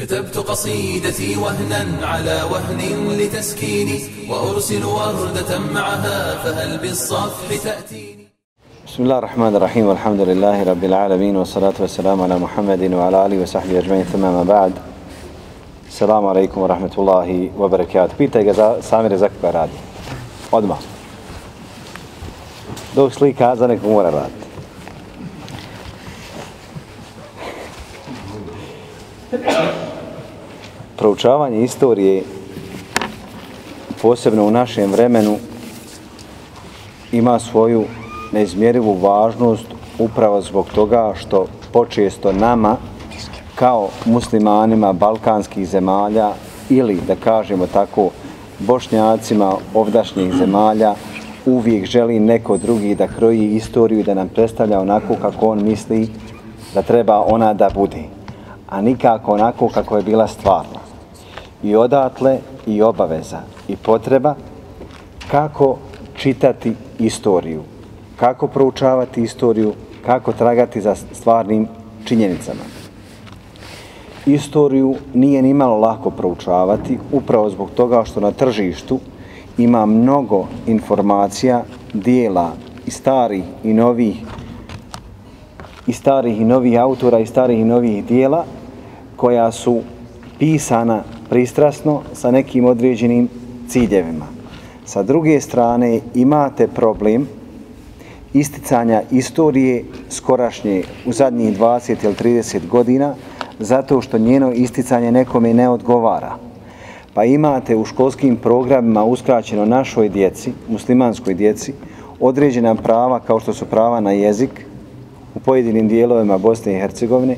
كتبت قصيدتي وهنا على وهن لتسكيني وأرسل وردة معها فهل بالصفح تأتيني بسم الله الرحمن الرحيم والحمد لله رب العالمين والصلاة والسلام على محمد وعلى آله وصحبه أجمعين ثم ما بعد السلام عليكم ورحمة الله وبركاته Pitaj ga Samir za koja radi. Odmah. Dok slika za nekog mora raditi. Proučavanje istorije posebno u našem vremenu ima svoju neizmjerivu važnost upravo zbog toga što počesto nama kao muslimanima balkanskih zemalja ili da kažemo tako bošnjacima ovdašnjih zemalja uvijek želi neko drugi da kroji istoriju i da nam predstavlja onako kako on misli da treba ona da bude, a nikako onako kako je bila stvarna. I odatle i obaveza i potreba kako čitati istoriju, kako proučavati istoriju, kako tragati za stvarnim činjenicama. Istoriju nije ni malo lako proučavati, upravo zbog toga što na tržištu ima mnogo informacija, dijela i starih i novih i starih i novih autora i starih i novih dijela koja su pisana pristrasno sa nekim određenim ciljevima. Sa druge strane imate problem isticanja istorije skorašnje u zadnjih 20 ili 30 godina zato što njeno isticanje nekome ne odgovara. Pa imate u školskim programima uskraćeno našoj djeci, muslimanskoj djeci, određena prava kao što su prava na jezik u pojedinim dijelovima Bosne i Hercegovine,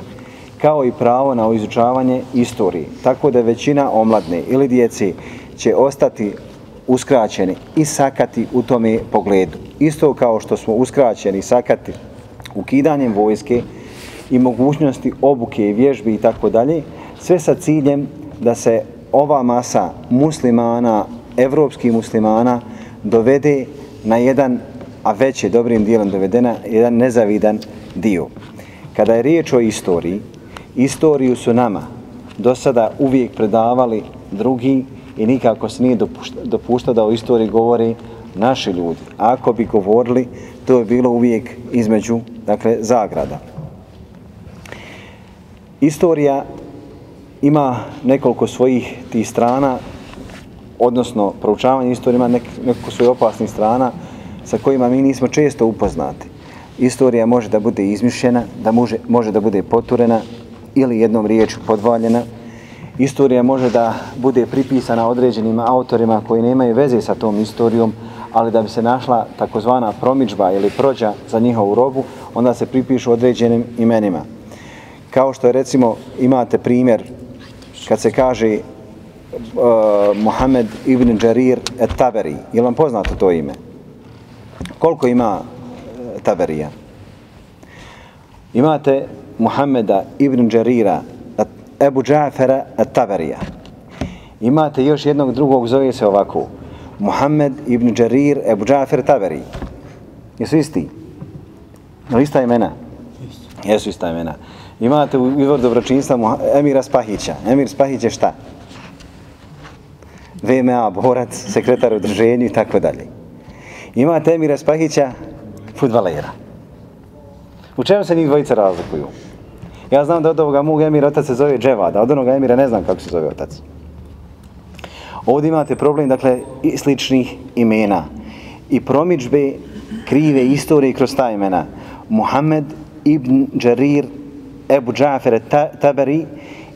kao i pravo na izučavanje istorije. Tako da većina omladne ili djeci će ostati uskraćeni i sakati u tome pogledu. Isto kao što smo uskraćeni i sakati ukidanjem vojske i mogućnosti obuke i vježbi i tako dalje, sve sa ciljem da se ova masa muslimana, evropskih muslimana, dovede na jedan, a već je dobrim dijelom dovedena, jedan nezavidan dio. Kada je riječ o istoriji, istoriju su nama do sada uvijek predavali drugi i nikako se nije dopuštao da o istoriji govori naši ljudi. Ako bi govorili, to je bilo uvijek između dakle, zagrada. Istorija ima nekoliko svojih tih strana, odnosno proučavanje istorije ima nek, nekoliko svojih opasnih strana sa kojima mi nismo često upoznati. Istorija može da bude izmišljena, da može, može da bude poturena ili jednom riječu podvaljena. Istorija može da bude pripisana određenim autorima koji nemaju veze sa tom istorijom, ali da bi se našla takozvana promičba ili prođa za njihovu robu, onda se pripišu određenim imenima. Kao što je recimo imate primjer kad se kaže e, uh, Muhammed ibn Jarir et Taberi. Je vam poznato to ime? Koliko ima uh, Taberija? Imate Muhammeda ibn Jarira Ebu Džafera Taberija. Imate još jednog drugog, zove se ovako. Muhammed ibn Jarir Ebu Džafer Taberi. Jesu isti? Je ista imena? Jesu ista imena. Imate u izvor dobročinstva Emira Spahića. Emir Spahić je šta? VMA, borac, sekretar u druženju i tako dalje. Imate Emira Spahića, futbalera. U čemu se njih dvojica razlikuju? Ja znam da od ovoga mog Emira otac se zove Dževad, a od onoga Emira ne znam kako se zove otac. Ovdje imate problem, dakle, sličnih imena i promičbe krive istorije kroz ta imena. Muhammed ibn Jarir Ebu Džafer Taberi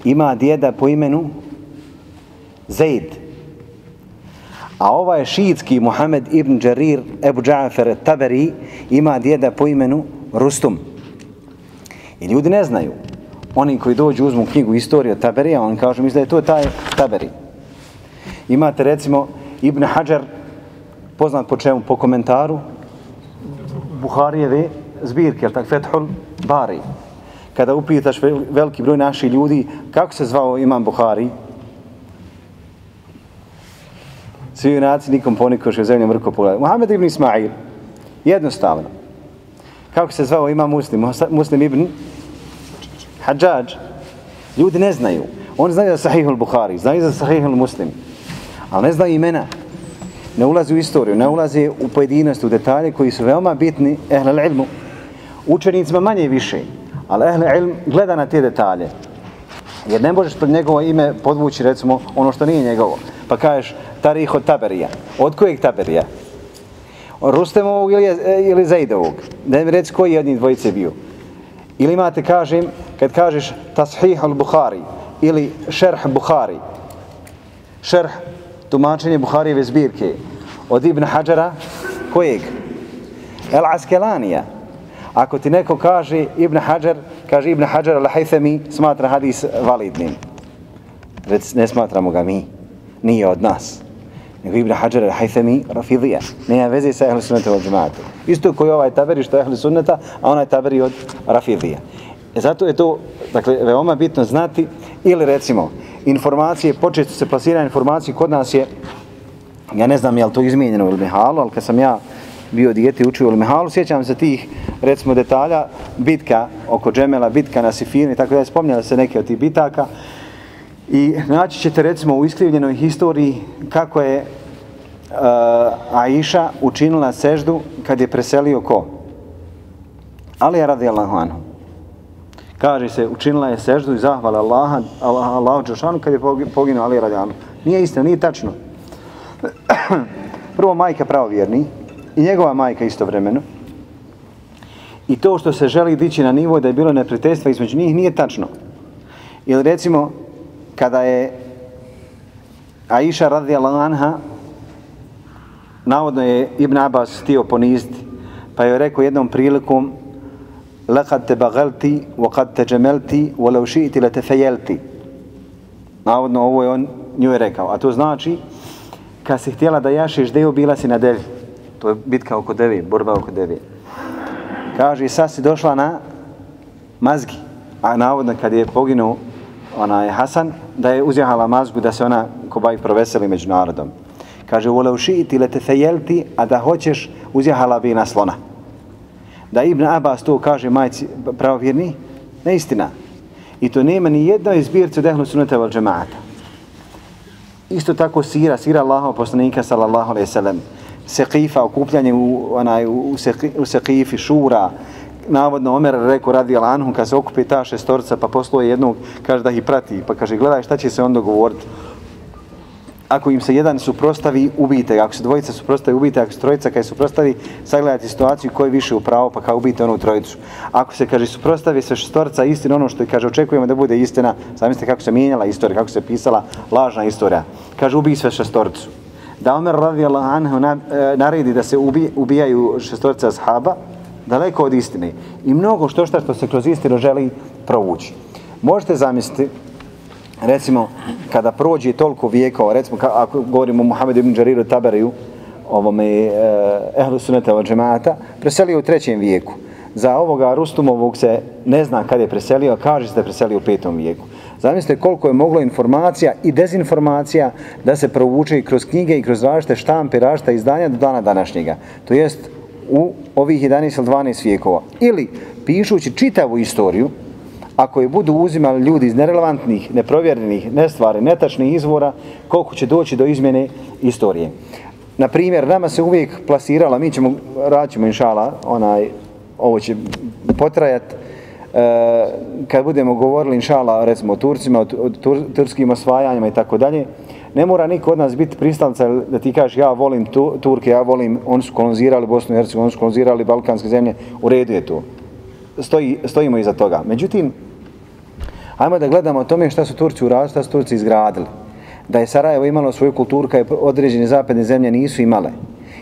ima djeda po imenu Zaid. A ovaj šiitski Muhammed ibn Jarir Ebu Džafer Taberi ima djeda po imenu Rustum. I ljudi ne znaju. Oni koji dođu uzmu knjigu istorije od Taberija, on kaže mi da je to taj Taberi. Imate recimo Ibn Hajar, poznat po čemu, po komentaru Buharijeve zbirke, jel tak, Fethul Bari kada upitaš veliki broj naših ljudi, kako se zvao Imam Buhari? Svi junaci nikom ponikoše u zemlju mrko pogledaju. Muhammed ibn Ismail. Jednostavno. Kako se zvao Imam Muslim? Muslim ibn Hadžađ. Ljudi ne znaju. Oni znaju za Sahihul Bukhari, znaju za Sahihul Muslim, ali ne znaju imena. Ne ulazi u istoriju, ne ulazi u pojedinost, u detalje koji su veoma bitni ehlel ilmu. Učenicima manje i više, ali ehlel ilm gleda na te detalje. Jer ne možeš pred njegovo ime podvući, recimo, ono što nije njegovo. Pa kažeš, Tarih od Taberija. Od kojeg Taberija? Rustemovog ili, ili Zaidovog? Da mi reci koji je od njih dvojice bio. Ili imate, kažem, kad kažeš Tashih al-Bukhari ili Šerh Bukhari, Šerh, tumačenje Bukharijeve zbirke, od Ibn Hajara, kojeg? El Askelanija. Ako ti neko kaže Ibn Hajar, kaže Ibn Hajar al-Haythami, smatra hadis validnim. Rec, ne smatramo ga mi, nije od nas. Nego Ibn Hajar al-Haythami, rafidija. Nema veze sa ehli sunnata od džemata. Isto koji ovaj taberi što je ehli sunnata, a onaj taberi od rafidija. E zato je to, dakle, veoma bitno znati, ili recimo, informacije, počesto se plasira informacije, kod nas je, ja ne znam je li to izmijenjeno u Mihalu, ali kad sam ja bio dijete učio u Mihalu, sjećam se tih, recimo, detalja, bitka oko džemela, bitka na Sifini, tako da je spomnjala se neke od tih bitaka, i naći ćete, recimo, u iskrivljenoj historiji kako je uh, Aisha učinila seždu kad je preselio ko? Ali je radi Allahuanu kaže se, učinila je seždu i zahvala Allaha, Allah, Allahu Đošanu kad je poginuo Ali Radjanu. Nije istina, nije tačno. Prvo majka pravovjerni i njegova majka istovremeno. I to što se želi dići na nivo da je bilo neprijateljstva između njih nije tačno. Ili recimo, kada je Aisha radijallahu anha navodno je Ibn Abbas htio poniziti, pa je rekao jednom prilikom لقد تبغلتي وقد تجملتي ولو شئت لتفيلتي navodno ovo je on nju je rekao a to znači kad si htjela da jašeš devu bila si na devi to je bitka oko devi borba oko devi kaže i sad si došla na mazgi a navodno kad je poginuo onaj Hasan da je uzjahala mazgu da se ona kobaj proveseli među narodom kaže volev šiti letefejelti a da hoćeš uzjahala bi na slona da Ibn Abbas to kaže majci pravovjerni, neistina. I to nema ni jedna izbirca dehlu sunata val džemaata. Isto tako sira, sira Allahov poslanika sallallahu alaihi sallam, sekifa, okupljanje u, onaj, u, seki, u sekifi, šura, navodno Omer rekao radi Alanhu, kad se okupi ta šestorca, pa posluje jednog, kaže da ih prati, pa kaže gledaj šta će se onda govoriti ako im se jedan suprostavi, ubijte Ako se dvojica suprostavi, ubijte Ako se trojica kaj suprostavi, sagledajte situaciju koji više u pravo, pa kao ubijte onu trojicu. Ako se, kaže, suprostavi se šestorca istina, ono što je, kaže, očekujemo da bude istina, zamislite kako se mijenjala istorija, kako se pisala lažna istorija. Kaže, ubij sve šestorcu. Da Omer radijallahu anhu e, naredi da se ubi, ubijaju šestorca ashaba, daleko od istine. I mnogo što što se kroz istinu želi provući. Možete zamisliti, recimo, kada prođe toliko vijekova, recimo, ako govorimo o Muhammedu ibn Đariru Taberiju, ovome eh, ehlu suneta od džemata, preselio u trećem vijeku. Za ovoga Rustumovog se ne zna kad je preselio, kaže se da je preselio u petom vijeku. Zamislite koliko je moglo informacija i dezinformacija da se provuče i kroz knjige i kroz različite štampe, različite izdanja do dana današnjega. To jest u ovih 11 ili 12 vijekova. Ili pišući čitavu istoriju, ako je budu uzimali ljudi iz nerelevantnih, neprovjerenih, nestvari, netačnih izvora, koliko će doći do izmjene istorije. Na primjer, nama se uvijek plasirala, mi ćemo, raćemo inšala, onaj, ovo će potrajat, e, kad budemo govorili inšala, recimo, o Turcima, o, tur, turskim osvajanjima i tako dalje, ne mora niko od nas biti pristalca da ti kažeš ja volim tu, Turke, ja volim, oni su kolonizirali Bosnu i Hercegovinu, oni su kolonizirali Balkanske zemlje, u redu je to. Stoji, stojimo iza toga. Međutim, Ajmo da gledamo o tome šta su Turci uradili, šta su Turci izgradili. Da je Sarajevo imalo svoju kulturu kada određene zapadne zemlje nisu imale.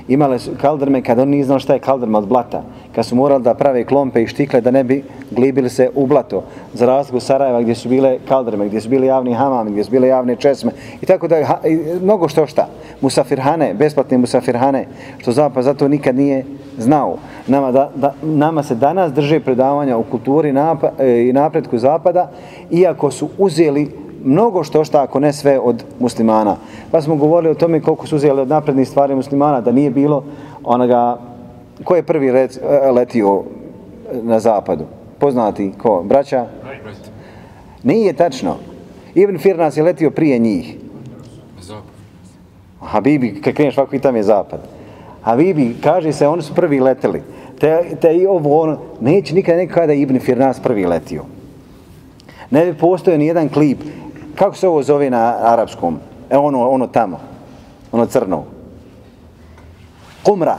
Imale su kaldrme kada oni nije znao šta je kaldrma od blata. Kad su morali da prave klompe i štikle da ne bi glibili se u blato. Za razliku Sarajeva gdje su bile kaldrme, gdje su bili javni hamami, gdje su bile javne česme. I tako da i, mnogo što šta. Musafirhane, besplatne musafirhane, što zapad zato nikad nije znao. Nama, da, da, nama se danas drže predavanja o kulturi napa, e, i napretku zapada, iako su uzeli mnogo što šta, ako ne sve, od muslimana. Pa smo govorili o tome koliko su uzeli od naprednih stvari muslimana, da nije bilo onoga, ko je prvi red, eh, letio na zapadu? Poznati ko? Braća? Nije tačno. Ibn Firnas je letio prije njih. Zapad. Habibi, kad kreneš ovako i tam je zapad. Habibi, kaže se, oni su prvi leteli. Te, te i ovo, ono, neće nikada neko kada je Ibn Firnas prvi letio. Ne bi postojao ni jedan klip. Kako se ovo zove na arapskom? E ono, ono tamo. Ono crno. Kumra.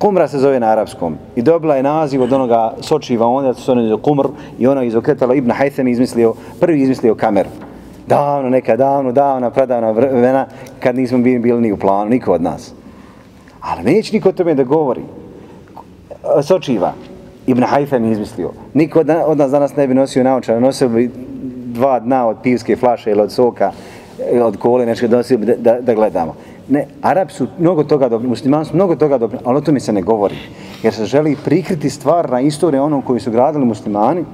Kumra se zove na arapskom. I dobila je naziv od onoga sočiva onda su se ono Kumr i ono izokretalo Ibn Haytham izmislio, prvi izmislio kameru. Davno, neka davno, davno, pradavna vremena kad nismo bili, bili ni u planu, niko od nas. Ali neće niko o tome da govori. Sočiva. Ibn Haytham je izmislio. Niko od, od nas danas ne bi nosio naočar, nosio bi dva dna od pivske flaše ili od soka ili od kole, nešto nosio bi da, da, da gledamo. Ne, Arab su mnogo toga dobri, muslimani su mnogo toga dobri, ali o tome se ne govori. Jer se želi prikriti stvar na istoriju onom koji su gradili muslimani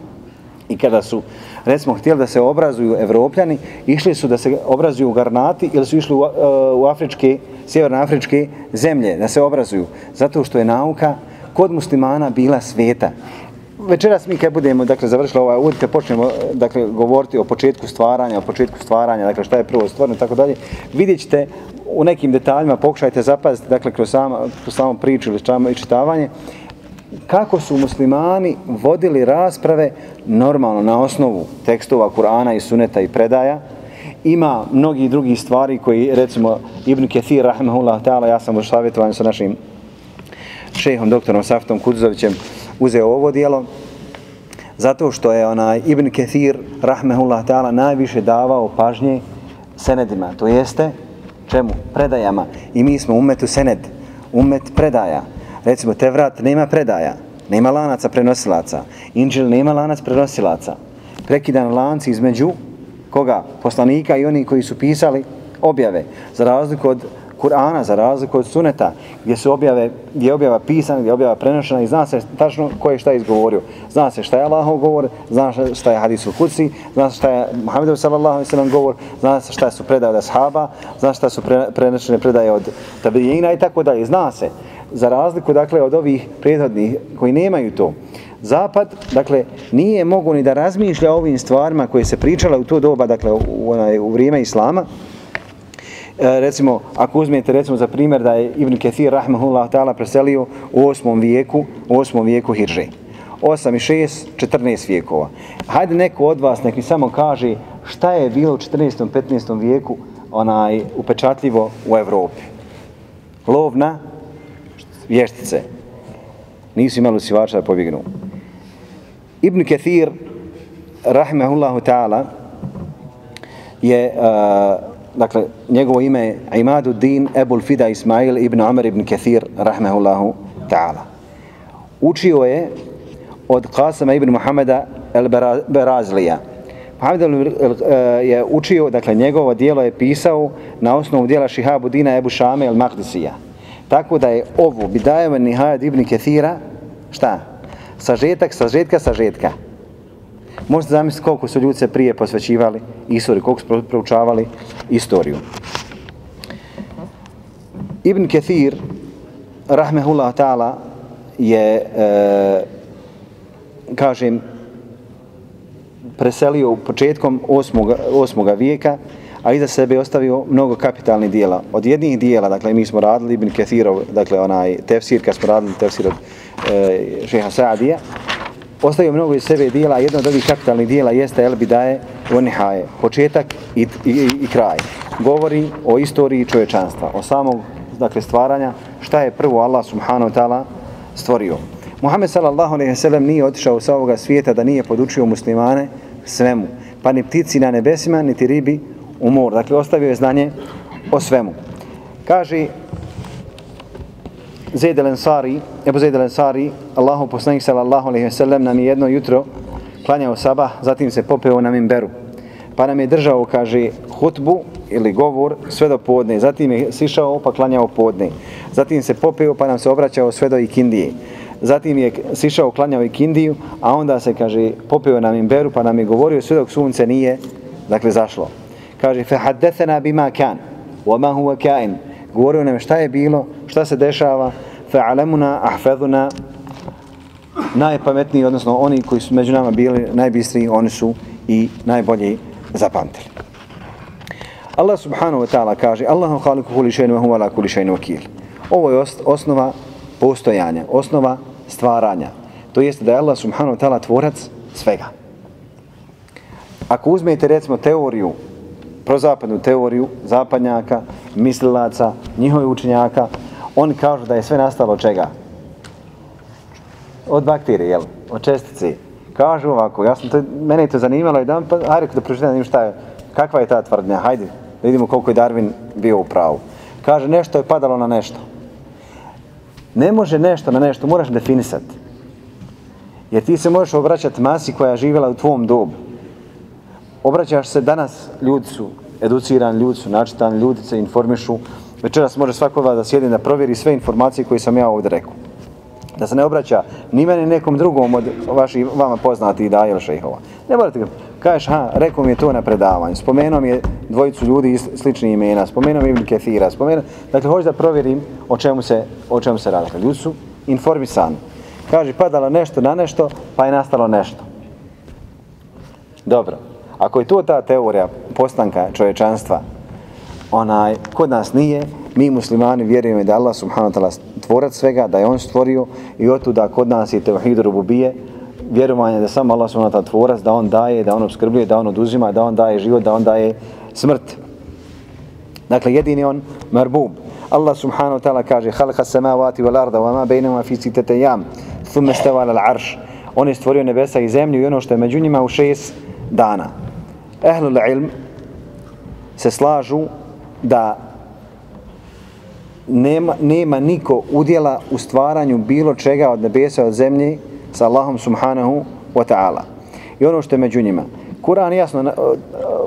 i kada su, recimo, htjeli da se obrazuju evropljani, išli su da se obrazuju u Garnati ili su išli u, e, u afričke, sjevernoafričke zemlje da se obrazuju. Zato što je nauka kod muslimana bila sveta. Večeras mi kad budemo dakle završili ovaj uvod, kad počnemo e, dakle govoriti o početku stvaranja, o početku stvaranja, dakle šta je prvo stvarno i tako dalje, vidjet ćete u nekim detaljima, pokušajte zapaziti, dakle kroz samo, kroz samo priču ili čamo i čitavanje, kako su muslimani vodili rasprave normalno na osnovu tekstova Kur'ana i Suneta i predaja, ima mnogi drugi stvari koji, recimo, Ibn Kathir, rahmehullah ta'ala, ja sam u savjetovanju sa našim šehom, doktorom Saftom Kudzovićem, uzeo ovo dijelo, zato što je onaj Ibn Kathir, rahmehullah ta'ala, najviše davao pažnje senedima, to jeste, čemu? Predajama. I mi smo umetu sened, umet predaja. Recimo, Tevrat nema predaja, nema lanaca prenosilaca. Inđil nema lanac prenosilaca. Prekidan lanci između koga? Poslanika i oni koji su pisali objave. Za razliku od Kur'ana, za razliku od suneta, gdje su objave, gdje je objava pisana, gdje je objava prenošena i zna se tačno ko je šta izgovorio. Zna se šta je Allahov govor, zna se šta je hadis u kuci, zna se šta je Muhammedov sallallahu alejhi ve sellem govor, zna se šta su predaje od ashaba, zna se šta su pre, predaje od tabijina i tako dalje. Zna se, za razliku dakle od ovih prethodnih koji nemaju to. Zapad, dakle, nije mogu ni da razmišlja o ovim stvarima koje se pričala u to doba, dakle, u, u, u vrijeme Islama, E, recimo, ako uzmete recimo za primjer da je Ibn Kathir rahmehullah ta'ala preselio u 8. vijeku, u 8. vijeku Hirže. 8 i 6, 14 vijekova. Hajde neko od vas nek mi samo kaže šta je bilo u 14. 15. vijeku onaj upečatljivo u Evropi. Lov na vještice. Nisu imali usivača da pobjegnu. Ibn Kathir rahmehullahu ta'ala je uh, dakle, njegovo ime je Imaduddin Ebul Fida Ismail ibn Amr ibn Kathir, rahmehullahu ta'ala. Učio je od Qasama ibn Muhameda el Berazlija. Muhammed eh, je učio, dakle, njegovo dijelo je pisao na osnovu dijela Šihabuddina Ebu Šame el Maqdisija. Tako da je ovo, Bidajeva Nihajad ibn Kathira, šta? Sažetak, sažetka, sažetka. Možete zamisliti koliko su ljudi se prije posvećivali istoriju, koliko su proučavali istoriju. Ibn Kathir, rahmehullah ta'ala, je, e, kažem, preselio u početkom osmoga, osmoga vijeka, a iza sebe ostavio mnogo kapitalnih dijela. Od jednih dijela, dakle, mi smo radili Ibn Kathirov, dakle, onaj tefsir, kad smo radili tefsir od e, šeha Saadija, ostavio mnogo iz sebe dijela, jedno od ovih kapitalnih dijela jeste El Bidaje Onihaje, početak i, i, i, kraj. Govori o istoriji čovječanstva, o samog dakle, stvaranja, šta je prvo Allah subhanahu ta'ala stvorio. Muhammed sallallahu alaihi sallam nije otišao sa ovoga svijeta da nije podučio muslimane svemu, pa ni ptici na nebesima, niti ribi u mor. Dakle, ostavio je znanje o svemu. Kaže Zaid al-Ansari, Ebu Zaid al-Ansari, Allahu poslanik sallallahu alejhi ve sellem nam je jedno jutro klanjao sabah, zatim se popeo na minberu. Pa nam je držao, kaže, hutbu ili govor sve do podne. Zatim je sišao pa klanjao podne. Zatim se popeo pa nam se obraćao sve do ikindije. Zatim je sišao, klanjao ikindiju, a onda se, kaže, popeo na minberu pa nam je govorio sve dok sunce nije, dakle, zašlo. Kaže, fe haddethena bima kan, wa ma huwa kain, govorio nam šta je bilo, šta se dešava, fa'alamuna ahfaduna najpametniji, odnosno oni koji su među nama bili najbistriji, oni su i najbolji zapamtili. Allah subhanahu wa ta'ala kaže Allahu khaliku kulli shay'in wa huwa ala kulli shay'in wakil. Ovo je osnova postojanja, osnova stvaranja. To jeste da je Allah subhanahu wa ta'ala tvorac svega. Ako uzmete recimo teoriju, prozapadnu teoriju zapadnjaka, mislilaca, njihovih učenjaka, oni kažu da je sve nastalo od čega? Od bakterije, jel? Od čestice. Kažu ovako, ja sam to, mene je to zanimalo jedan, pa hajde da pročitam šta je, kakva je ta tvrdnja, hajde, da vidimo koliko je Darwin bio u pravu. Kaže, nešto je padalo na nešto. Ne može nešto na nešto, moraš definisati. Jer ti se možeš obraćati masi koja je živjela u tvom dobu. Obraćaš se danas, ljudi su educirani, ljudi su načitani, ljudi se informišu. Večeras može svako da sjedi da provjeri sve informacije koje sam ja ovdje rekao. Da se ne obraća ni meni nekom drugom od vaših vama poznati da ili šehova. Ne morate ga, kažeš, ha, rekao mi je to na predavanju, spomenuo mi je dvojicu ljudi sličnih imena, spomenuo mi je Ibn Kethira, spomenuo, dakle, hoću da provjerim o čemu se, o čemu se radi. Ljudi su informisani. Kaže, padalo nešto na nešto, pa je nastalo nešto. Dobro. Ako je to ta teorija postanka čovječanstva, onaj, kod nas nije, mi muslimani vjerujemo da Allah subhanahu wa ta'ala tvorac svega, da je on stvorio i otuda da kod nas je tevhid rububije, vjerovanje da samo Allah subhanahu wa ta'ala tvorac, da on daje, da on obskrbljuje, da on oduzima, da on daje život, da on daje smrt. Dakle, jedini on marbub. Allah subhanahu wa ta'ala kaže Halka samavati wal arda wa ma bejnama fi sitete jam thumme al On je stvorio nebesa i zemlju i ono što je među njima u šest dana. Ehlul ilm se slažu da nema, nema niko udjela u stvaranju bilo čega od nebesa od zemlje sa Allahom subhanahu wa ta'ala. I ono što je među njima. Kur'an jasno uh, uh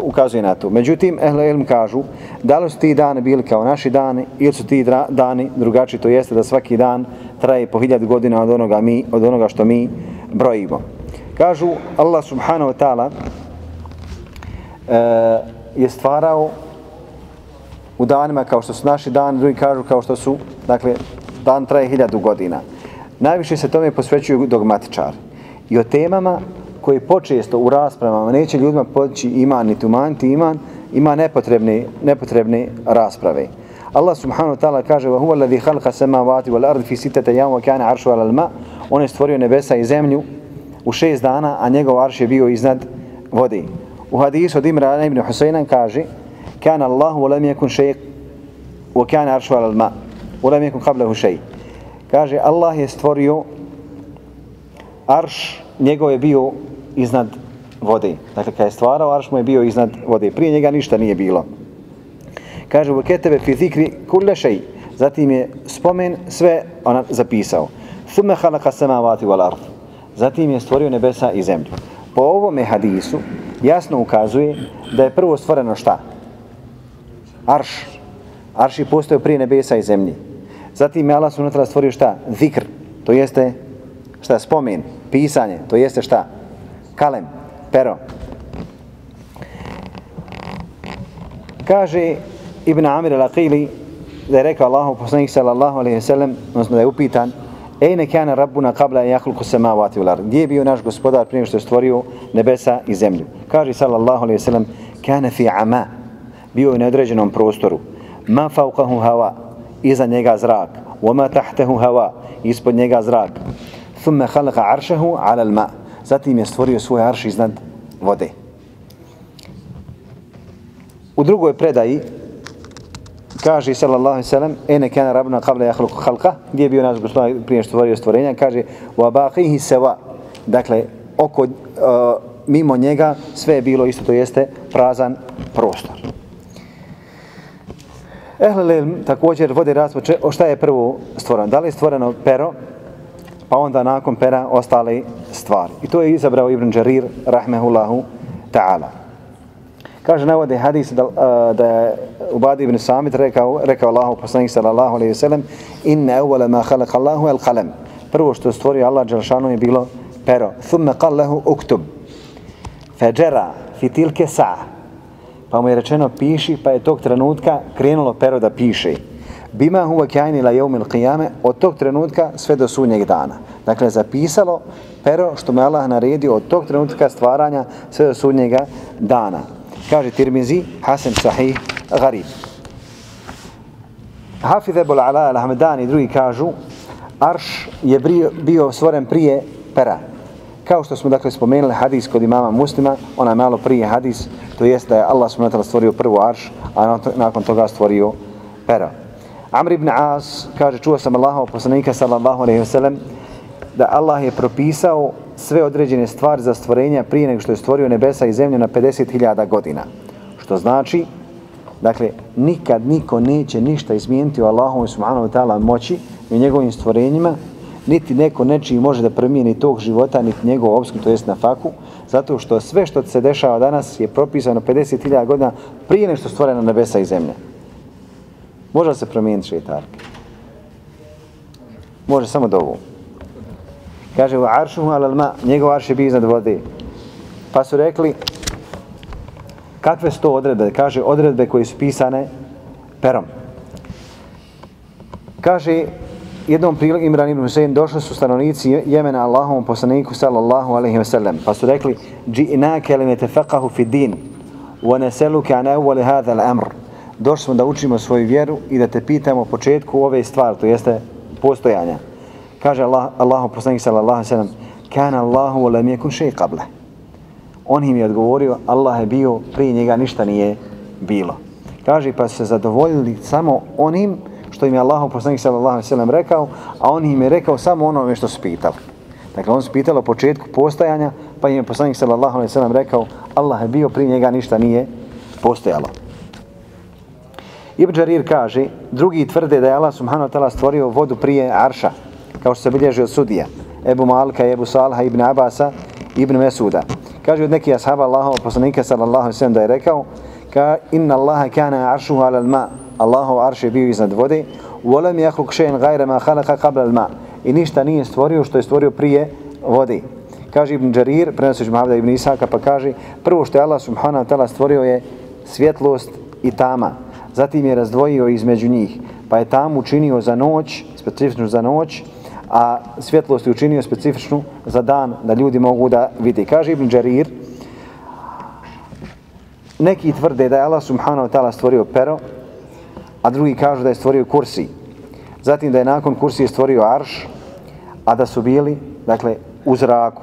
ukazuje na to. Međutim, ehle ilm kažu da li su ti dani bili kao naši dani ili su ti dani drugačiji, to jeste da svaki dan traje po hiljad godina od onoga, mi, od onoga što mi brojimo. Kažu Allah subhanahu wa ta'ala uh, je stvarao u danima kao što su naši dani, drugi kažu kao što su, dakle, dan traje hiljadu godina. Najviše se tome posvećuju dogmatičari. I o temama koji počesto u raspravama neće ljudima podići iman ni tumaniti iman, ima nepotrebne, nepotrebne rasprave. Allah subhanahu wa ta'ala kaže وَهُوَ الَّذِي خَلْقَ سَمَاوَاتِ وَالْأَرْضِ فِي سِتَةَ يَوْمَ وَكَانَ عَرْشُ عَلَى الْمَا On je stvorio nebesa i zemlju u šest dana, a njegov arš je bio iznad vode. U hadisu od Imra ibn Husaynan kaže Kana Allahu u lam jekun šeji u kana arshu ala lma u lam jekun kablehu shay'. Kaže Allah je stvorio arš njegov je bio iznad vode. Dakle, kada je stvarao, arš mu je bio iznad vode. Prije njega ništa nije bilo. Kaže, u ketebe fi zikri kulle šeji. Zatim je spomen sve ona zapisao. Thumme halaka samavati wal ard. Zatim je stvorio nebesa i zemlju. Po ovome hadisu, jasno ukazuje da je prvo stvoreno šta? Arš. Arš je postao prije nebesa i zemlji. Zatim je Allah sunnatra stvorio šta? Zikr. To jeste šta? Spomen. Pisanje. To jeste šta? kalem, pero. Kaže Ibn Amir al-Aqili da je rekao Allahu poslanik sallallahu alejhi ve sellem, odnosno da je upitan Ejne kjana rabbuna qabla jahluku samavati ular. Gdje je bio naš gospodar prije što je stvorio nebesa i zemlju? Kaže sallallahu alaihi sallam Kjana fi ama. Bio je na određenom prostoru. Ma fauqahu hava. Iza njega zrak. Wa ma tahtahu hava. Ispod njega zrak. Thumme khalaqa aršahu ala al-ma. Zatim je stvorio svoj arš iznad vode. U drugoj predaji kaže sallallahu alejhi ve sellem ene kana rabbuna qabla yakhluqu khalqa gdje je bio naš gospodar prije što stvorio stvorenja kaže wa baqihi sawa dakle oko uh, mimo njega sve je bilo isto to jeste prazan prostor Ehlel također vode raspravu o šta je prvo stvoreno. Da li je stvoreno pero pa onda nakon pera ostale stvari. I to je izabrao Ibn Jarir, rahmehullahu ta'ala. Kaže, navode hadis da, da je Ubadi ibn Samit rekao, rekao Allahu poslanik sallallahu alaihi sallam inna evvela ma khalaqa Allahu al qalam. Prvo što je stvorio Allah Đelšanu je bilo pero. Thumme qal uktub. Feđera fitilke sa. Pa mu je rečeno piši, pa je tog trenutka krenulo pero da piše bima huwa kaini la yawm al-qiyame od tog trenutka sve do sunnjeg dana. Dakle, zapisalo pero što mu Allah naredio od tog trenutka stvaranja sve do sunnjega dana. Kaže Tirmizi, Hasan Sahih, Garib. Hafiz Ebul Ala al-Hamdani drugi kažu, Arš je bio stvoren prije pera. Kao što smo dakle spomenuli hadis kod imama muslima, onaj malo prije hadis, to jest da je Allah subhanahu stvorio prvu arš, a nakon toga stvorio pera. Amr ibn As kaže, čuo sam Allahov poslanika sallallahu alaihi wasallam, da Allah je propisao sve određene stvari za stvorenja prije nego što je stvorio nebesa i zemlju na 50.000 godina. Što znači, dakle, nikad niko neće ništa izmijeniti u Allahom subhanahu wa ta'ala moći i njegovim stvorenjima, niti neko nečiji može da promijeni tog života, niti njegov obsku, to jest na faku, zato što sve što se dešava danas je propisano 50.000 godina prije nešto što stvoreno nebesa i zemlje. Može se promijeniti šeitarke? Može samo do ovu. Kaže, u aršuhu alal ma, njegov arš je bio iznad vode. Pa su rekli, kakve su to odredbe? Kaže, odredbe koje su pisane perom. Kaže, jednom prilikom Imran ibn Husein došli su stanovnici Jemena Allahovom poslaniku sallallahu alaihi wa sallam. Pa su rekli, dži'nake li netefakahu fi din, wa neseluke an evvali hadha l'amr. Došli smo da učimo svoju vjeru i da te pitamo početku ove stvari, to jeste postojanja. Kaže Allah, Allahu poslanik sallallahu alejhi ve sellem: "Kana Allahu wa lam yakun shay qabla." On im je odgovorio: "Allah je bio prije njega ništa nije bilo." Kaže pa se zadovoljili samo onim što im je Allahu poslanik sallallahu alejhi ve sellem rekao, a on im je rekao samo ono što su pitali. Dakle, on su pitali o početku postojanja, pa im je poslanik sallallahu alejhi ve sellem rekao: "Allah je bio prije njega ništa nije postojalo." Ibn Jarir kaže, drugi tvrde da je Allah subhanahu wa ta'ala stvorio vodu prije Arša, kao što se bilježi od sudija, Ebu Malka, Ebu Salha, Ibn Abasa, Ibn Mesuda. Kaže od nekih ashaba Allahov poslanika sallallahu alejhi ve sellem da je rekao ka inna Allaha kana arshuhu ala ma Allahov arš je bio iznad vode volam jahluk še'in gajre ma halaka qabla al ma i ništa nije stvorio što je stvorio prije vode. Kaže Ibn Đarir, prenosući Mahavda Ibn Isaka, pa kaže prvo što je Allah subhanahu wa ta'ala stvorio je svjetlost i tama. Zatim je razdvojio između njih, pa je tamu učinio za noć, specifičnu za noć, a svjetlost je učinio specifičnu za dan da ljudi mogu da vidi. Kaže Ibn Đarir, neki tvrde da je Allah subhanahu wa ta'ala stvorio pero, a drugi kažu da je stvorio kursi. Zatim da je nakon kursi stvorio arš, a da su bili, dakle, u zraku.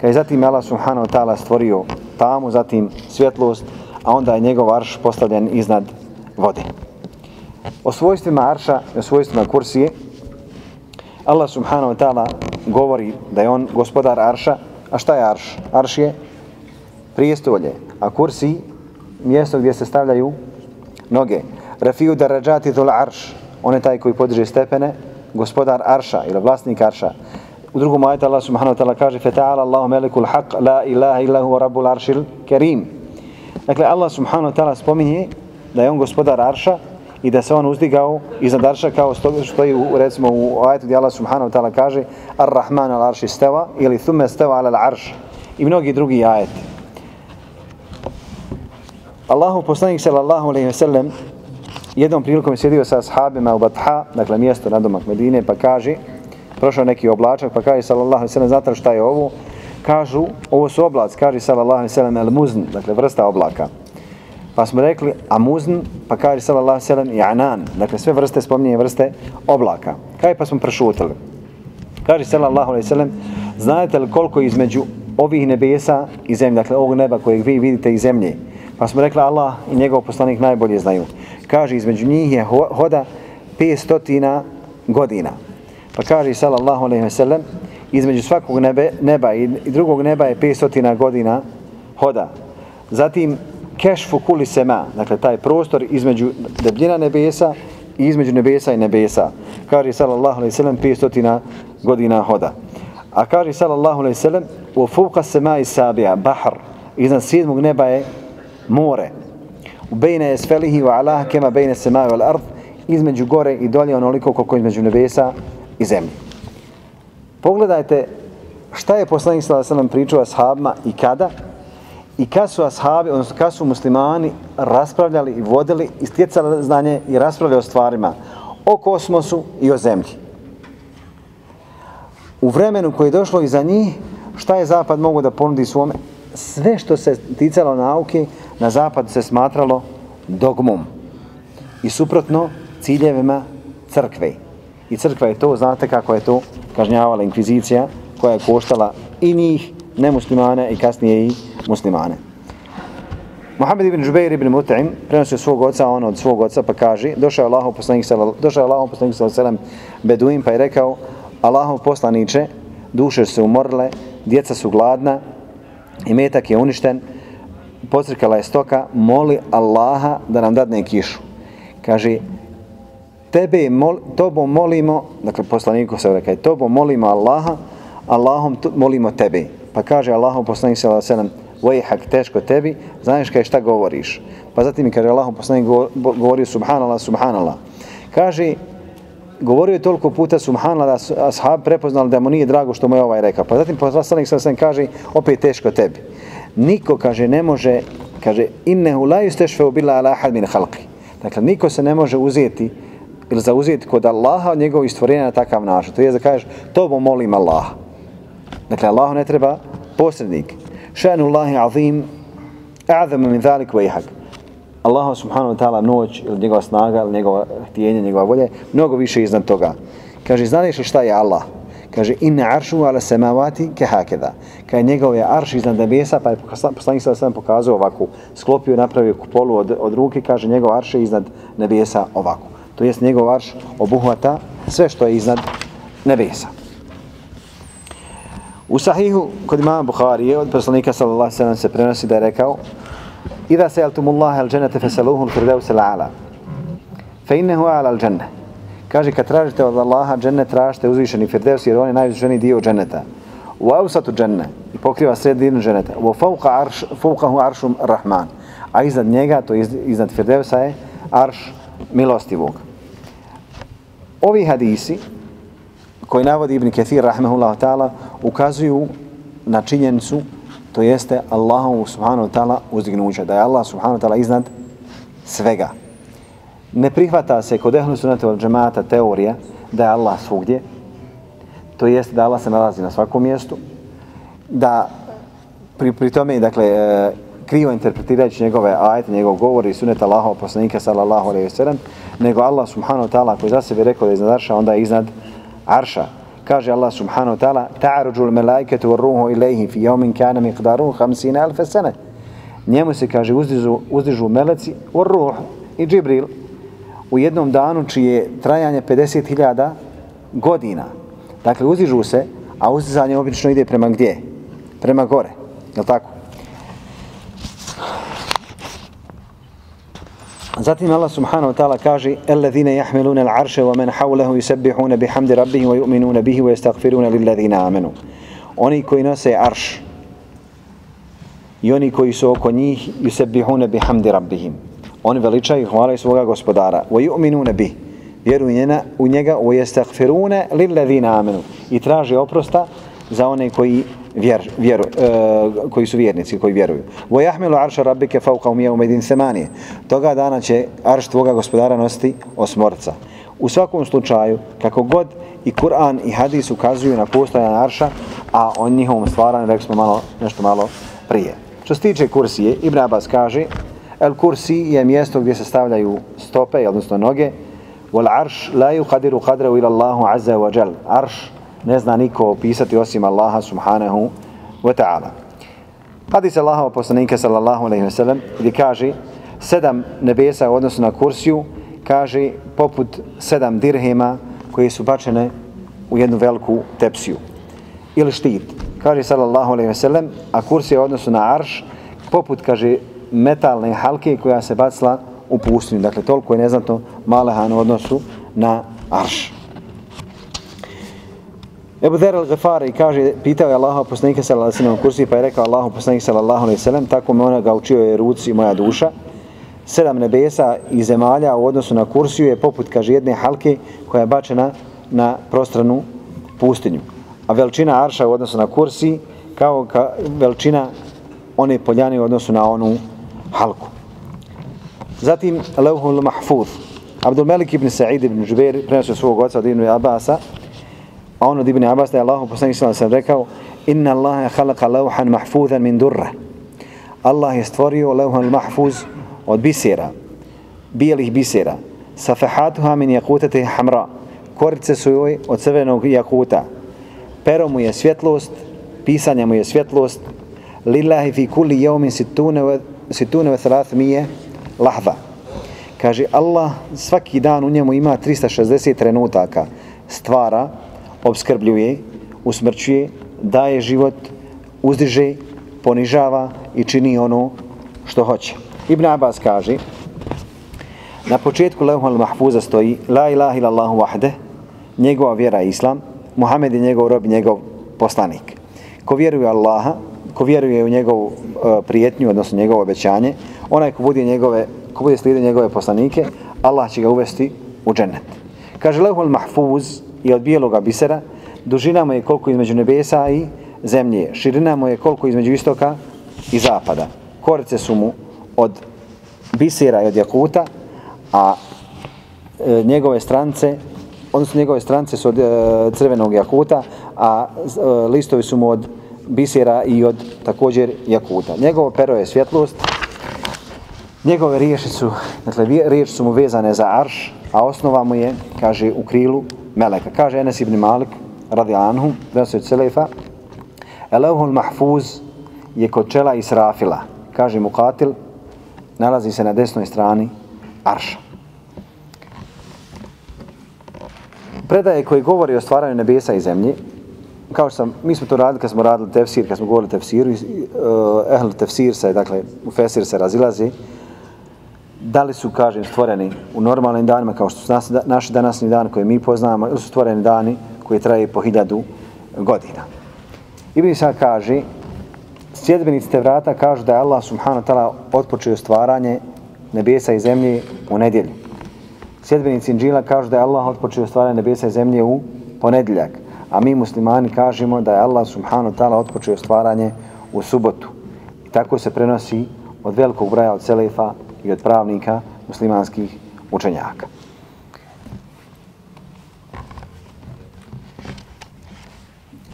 Kad je zatim Allah subhanahu wa ta'ala stvorio tamu, zatim svjetlost, a onda je njegov arš postavljen iznad vode. O svojstvima arša i o svojstvima kursije, Allah subhanahu wa ta'ala govori da je on gospodar Arša, a šta je Arš? Arš je prijestolje, a kursi mjesto gdje se stavljaju noge. Rafiju Darajati dhul Arš, on je taj koji podiže stepene, gospodar Arša ili vlasnik Arša. U drugom ajetu Allah subhanahu wa ta'ala kaže Feta'ala Allahu melikul haq, la ilaha illahu rabbul aršil kerim. Dakle, Allah subhanahu wa ta'ala spominje da je on gospodar Arša, i da se on uzdigao iznad arša kao što je u, recimo u ajetu gdje Allah subhanahu wa ta'ala kaže Ar-Rahman al-Arši steva ili Thumme steva al-Arš i mnogi drugi ajeti. Allahu poslanik sallallahu alaihi ve sellem jednom prilikom je sjedio sa ashabima u Batha, dakle mjesto na domak Medine, pa kaže, prošao neki oblačak, pa kaže sallallahu alaihi ve sallam, znate šta je ovo? Kažu, ovo su oblac, kaže sallallahu alaihi ve sallam, el-muzn, dakle vrsta oblaka. Pa smo rekli a muzn, pa kaže sallallahu sallam i anan. Dakle, sve vrste spominje vrste oblaka. Kaj pa smo prešutili? Kaže sallallahu alaihi sallam, znate li koliko između ovih nebesa i zemlje, dakle ovog neba kojeg vi vidite i zemlje? Pa smo rekli Allah i njegov poslanik najbolje znaju. Kaže, između njih je hoda 500 godina. Pa kaže sallallahu alaihi sellem između svakog nebe, neba i drugog neba je 500 godina hoda. Zatim kešfu kuli sema, dakle taj prostor između debljina nebesa i između nebesa i nebesa. Kaže sallallahu alejhi ve sellem 500 godina hoda. A kaže sallallahu alejhi ve sellem u fuqa sema i sabija bahr, iznad sedmog neba je more. U bejne esfelihi wa alaha kema bejne semaju al ard, između gore i dolje onoliko koliko između nebesa i zemlje. Pogledajte šta je poslanik sallallahu alejhi ve sellem pričao ashabima i kada i kad su ashabi, odnosno kad su muslimani raspravljali i vodili i stjecali znanje i raspravljali o stvarima o kosmosu i o zemlji. U vremenu koje je došlo iza njih, šta je Zapad mogao da ponudi svome? Sve što se ticalo nauke, na zapad se smatralo dogmom i suprotno ciljevima crkve. I crkva je to, znate kako je to kažnjavala inkvizicija koja je koštala i njih, nemuslimane i kasnije i muslimane. Muhammed ibn Jubair ibn Mut'im prenosi od svog oca, on od svog oca pa kaže, došao je Allahov poslanik sallallahu došao je Allahov poslanik sallallahu Beduin pa je rekao: Allahov poslanice, duše su umorle, djeca su gladna, i metak je uništen, pocrkala je stoka, moli Allaha da nam dadne kišu. Kaže, tebe mol, tobo molimo, dakle poslaniku se rekao, tobo molimo Allaha, Allahom molimo tebe. Pa kaže Allahom poslanik ve sellem: vajhak teško tebi, znaš kaj šta govoriš. Pa zatim mi kaže Allahom poslanik govori subhanallah, subhanallah. Kaže, govorio je toliko puta subhanallah da ashab prepoznali da mu nije drago što mu je ovaj rekao. Pa zatim poslanik se kaže, opet teško tebi. Niko, kaže, ne može, kaže, innehu la yustashfa bila ala ahad min khalqi. Dakle, niko se ne može uzeti ili zauzeti kod Allaha od njegovih stvorenja na takav način. To je da kažeš, to bo molim Allaha. Dakle, Allahu ne treba posrednik. Šanu Allahi azim, a'zama min zalik wa ihak. Allahu subhanahu wa ta'ala noć ili njegova snaga ili njegova htjenje, njegova volje, mnogo više iznad toga. Kaže, znaš li šta je Allah? Kaže, inne aršu ala semavati ke hakeda. Kaže, njegov je arš iznad nebesa, pa je poslanik sada sam pokazao ovako, sklopio i napravio kupolu od, od ruke, kaže, njegov arš je iznad nebesa ovako. To jest, njegov arš obuhvata sve što je iznad nebesa. U sahihu kod imama Bukhari je od poslanika sallallahu sallam se prenosi da je rekao Ida se altumullaha al dženete fesaluhu al firdevse la'ala fe innehu ala al dženne Kaže, kad tražite od Allaha džene, tražite uzvišeni firdevs, jer on je najuzvišeniji dio dženeta. U ausatu dženne, i pokriva sredinu dženeta. U fauka arš, faukahu aršum rahman. A iznad njega, to iz, iznad firdevsa je arš milostivog. Ovi hadisi, koji navodi Ibn Kathir, rahmehullahu ta'ala, ukazuju na činjenicu, to jeste Allahu subhanahu wa ta'ala uzdignuća, da je Allah subhanahu wa ta'ala iznad svega ne prihvata se kod ehlu sunata od džemata teorija da je Allah svugdje, to jest da Allah se nalazi na svakom mjestu, da pri, pri tome, dakle, e, krivo interpretirajući njegove ajete, njegov govor i suneta Allahov poslanika sallallahu alaihi sellem, nego Allah subhanahu wa ta'ala koji za sebe rekao da je iznad arša, onda je iznad arša. Kaže Allah subhanahu wa ta'ala, ta'aruđu l-melaiketu ruhu ilaihi fi jomin kana miqdaru hamsina alfe sene. Njemu se, kaže, uzdižu, uzdižu meleci u ruh i Džibril, u jednom danu čije trajanje 50.000 godina. Dakle, uzižu se, a uzizanje obično ide prema gdje? Prema gore. Je tako? Zatim Allah subhanahu wa ta'ala kaže Alladhina yahmiluna al-arsha wa man hawlahu yusabbihuna bihamdi rabbihim wa yu'minuna bihi wa yastaghfiruna lilladhina amanu. Oni koji nose arš i oni koji su oko njih yusabbihuna bihamdi rabbihim oni veličaju i hvalaju svoga gospodara. Wa yu'minuna bi. Vjeruju njena, u njega wa yastaghfiruna lil ladina amanu. I traže oprosta za one koji vjer, vjeru, e, koji su vjernici, koji vjeruju. Wa yahmilu arsha rabbika fawqa yawma idin. Toga dana će arš tvoga gospodara nositi osmorca. U svakom slučaju, kako god i Kur'an i hadis ukazuju na postojanje arša, a o njihovom stvaranju rekli smo malo, nešto malo prije. Što se tiče kursije, Ibn Abbas kaže, El kursi je mjesto gdje se stavljaju stope, odnosno noge. Wal arš la yuqadiru qadra ila Allahu azza wa jal. Arš ne zna niko opisati osim Allaha subhanahu wa ta'ala. Hadis Allaha poslanika sallallahu alejhi ve sellem gdje kaže sedam nebesa u odnosu na kursiju kaže poput sedam dirhema koje su bačene u jednu veliku tepsiju ili štit. Kaže sallallahu alejhi ve sellem a kursija u odnosu na arš poput kaže metalne halke koja se bacila u pustinju. Dakle, toliko je neznatno malehan u odnosu na arš. Ebu Dher al-Ghafari kaže, pitao je Allaha poslanika sallallahu alaihi sallam kursi, pa je rekao Allahu poslanika sallallahu alaihi sallam, tako me ona ga učio je ruci moja duša. Sedam nebesa i zemalja u odnosu na kursiju je poput, kaže, jedne halke koja je bačena na prostranu pustinju. A veličina arša u odnosu na kursi kao ka veličina one poljane u odnosu na onu halku. Zatim Leuhul Mahfuz. Abdul Malik ibn Sa'id ibn Jubair prenosio svog oca od Ibn Abasa, a on od Ibn Abasa je Allahu poslanik sallallahu sam rekao: "Inna Allaha khalaqa lawhan mahfuzan min durra." Allah je stvorio levhan mahfuz od bisera, bijelih bisera. Safahatuha min jakutete hamra. Korice su joj od crvenog jakuta. Pero mu je svjetlost, pisanje mu je svjetlost. Lillahi fi kulli jaumin situne ve salat mije lahva. Kaže Allah svaki dan u njemu ima 360 trenutaka. Stvara, obskrbljuje, usmrćuje, daje život, uzdiže, ponižava i čini ono što hoće. Ibn Abbas kaže, na početku Leuhal Mahfuza stoji La ilaha illallahu wahde, njegova vjera je Islam, Muhammed je njegov rob, njegov poslanik. Ko vjeruje Allaha, ko vjeruje u njegovu e, prijetnju, odnosno njegovo obećanje, onaj ko bude, njegove, ko bude slijedio njegove poslanike, Allah će ga uvesti u džennet. Kaže Lehul Mahfuz je od bijeloga bisera, dužina mu je koliko između nebesa i zemlje, širina mu je koliko između istoka i zapada. Korice su mu od bisera i od jakuta, a e, njegove strance, odnosno njegove strance su od e, crvenog jakuta, a e, listovi su mu od bisera i od također jakuta. Njegovo pero je svjetlost, njegove riječi su, dakle, riječi su mu vezane za arš, a osnova mu je, kaže, u krilu meleka. Kaže Enes ibn Malik, radi Anhu, prenosi od Selefa, Eleuhul Mahfuz je kod čela Israfila. Kaže mu katil, nalazi se na desnoj strani Arša. Predaje koji govori o stvaranju nebesa i zemlje, kao što sam, mi smo to radili kad smo radili tefsir, kad smo govorili tefsiru, uh, ehl tefsir se, dakle, u fesir se razilazi, da li su, kažem, stvoreni u normalnim danima, kao što su nas, naši danasni dan koje mi poznamo, ili su stvoreni dani koji traje po hiljadu godina. Ibn Isa kaže, sjedbenici te vrata kažu da je Allah subhanahu ta'ala otpočeo stvaranje nebesa i zemlje u nedjelju. Sjedbenici Inđila kažu da je Allah otpočeo stvaranje nebesa i zemlje u ponedjeljak A mi muslimani kažemo da je Allah subhanahu ta'ala otpočeo stvaranje u subotu. I tako se prenosi od velikog broja od Selefa i od pravnika muslimanskih učenjaka.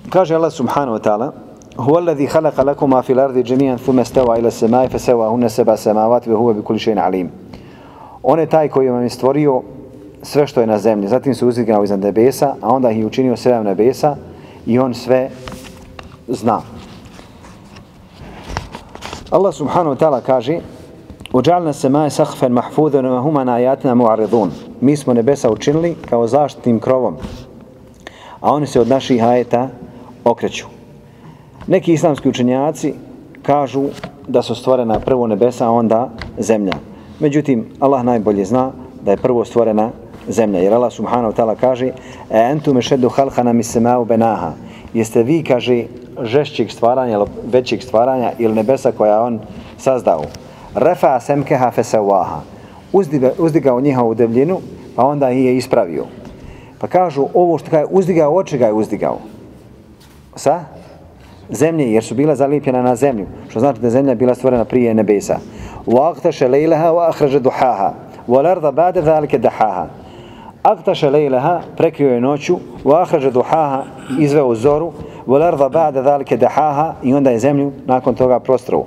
Kaže Allah subhanahu wa ta'ala هو الذي خلق لكم ما في الأرض جميعا ثم استوى إلى السماء فسواهن سبع سماوات وهو بكل شيء عليم On je taj koji vam je stvorio sve što je na zemlji. Zatim se uzdigao iznad nebesa, a onda ih je učinio sedam nebesa i on sve zna. Allah subhanahu wa ta'ala kaže Uđalna se maje sahfen mahfudan wa huma na ajatina mu'aridun. Mi smo nebesa učinili kao zaštitnim krovom, a oni se od naših ajeta okreću. Neki islamski učenjaci kažu da su stvorena prvo nebesa, a onda zemlja. Međutim, Allah najbolje zna da je prvo stvorena zemlja. Jer Allah subhanahu wa ta'ala kaže E entu me šedu halhana mi se mao benaha. Jeste vi, kaže, žešćeg stvaranja ili većeg stvaranja ili nebesa koja on sazdao. Refa semkeha fesawaha. Uzdigao njihovu devljinu, pa onda ih je ispravio. Pa kažu, ovo što je uzdigao, od čega je uzdigao? Sa? Zemlje, jer su bila zalijepljena na zemlju. Što znači da zemlja bila stvorena prije nebesa. وَاغْتَشَ لَيْلَهَا وَأَخْرَجَ دُحَاهَا وَلَرْضَ بَعْدَ ذَلِكَ دَحَاهَا Aktaše lejleha prekrio je noću, u ahrađe duhaha izveo zoru, u larda ba'da dhalike dehaha i onda je zemlju nakon toga prostrovu.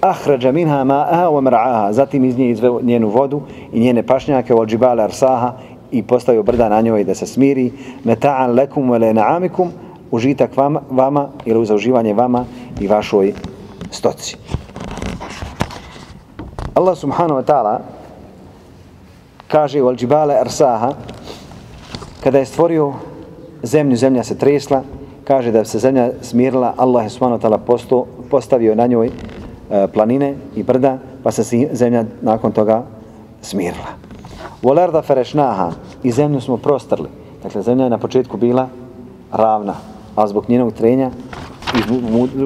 Ahrađa minha ma'aha u mra'aha, zatim iz nje izveo njenu vodu i njene pašnjake od džibale arsaha i postavio brda na njoj da se smiri. Meta'an lekum vele na'amikum, užitak vama, vama ili za uživanje vama i vašoj stoci. Allah subhanahu wa ta'ala kaže u Al-đibale Arsaha kada je stvorio zemlju, zemlja se tresla kaže da se zemlja smirila Allah je subhanahu ta'ala postavio na njoj e, planine i brda pa se zemlja nakon toga smirila. Volarda ferešnaha i zemlju smo prostrli. Dakle, zemlja je na početku bila ravna, a zbog njenog trenja i